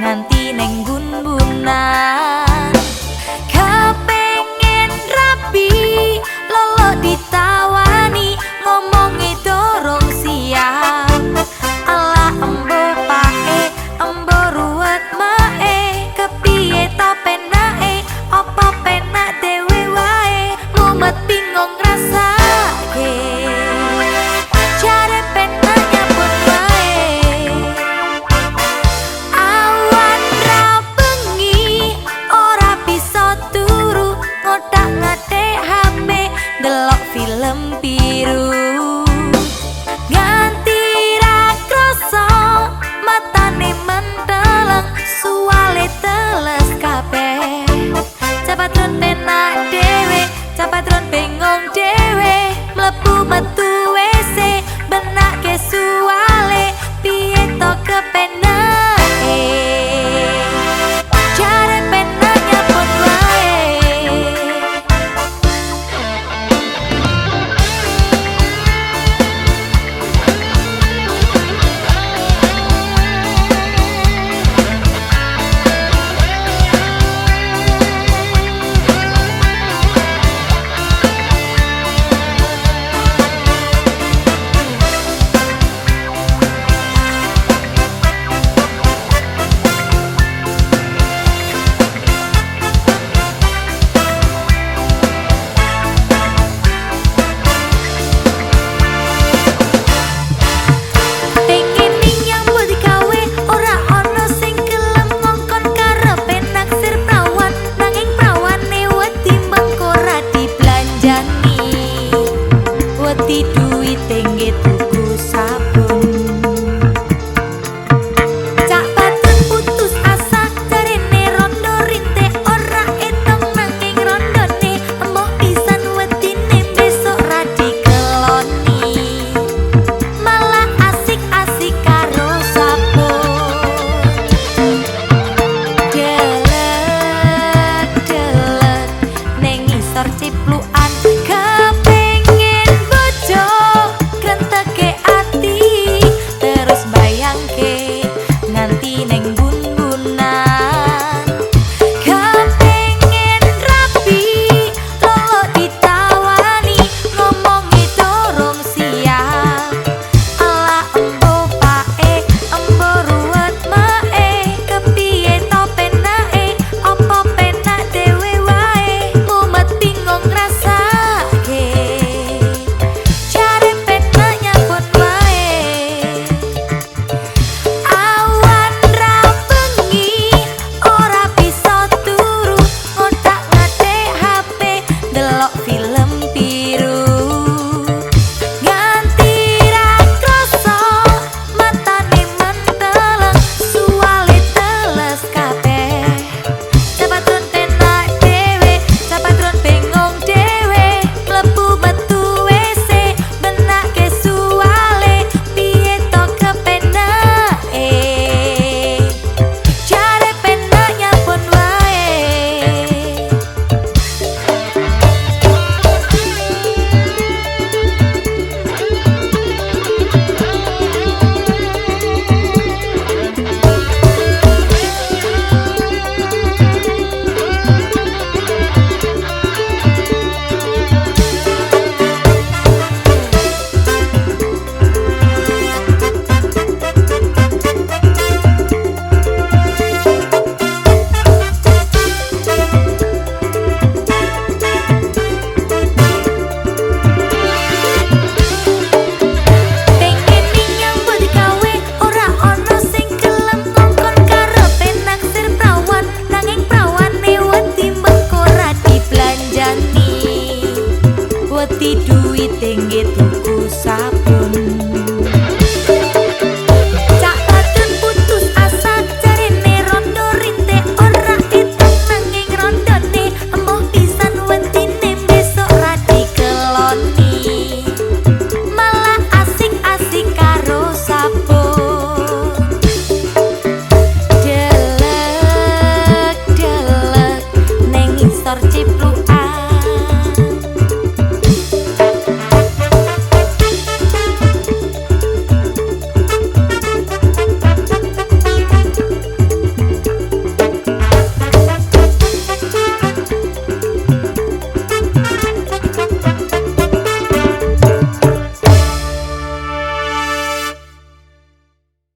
nganti neng kepengen neng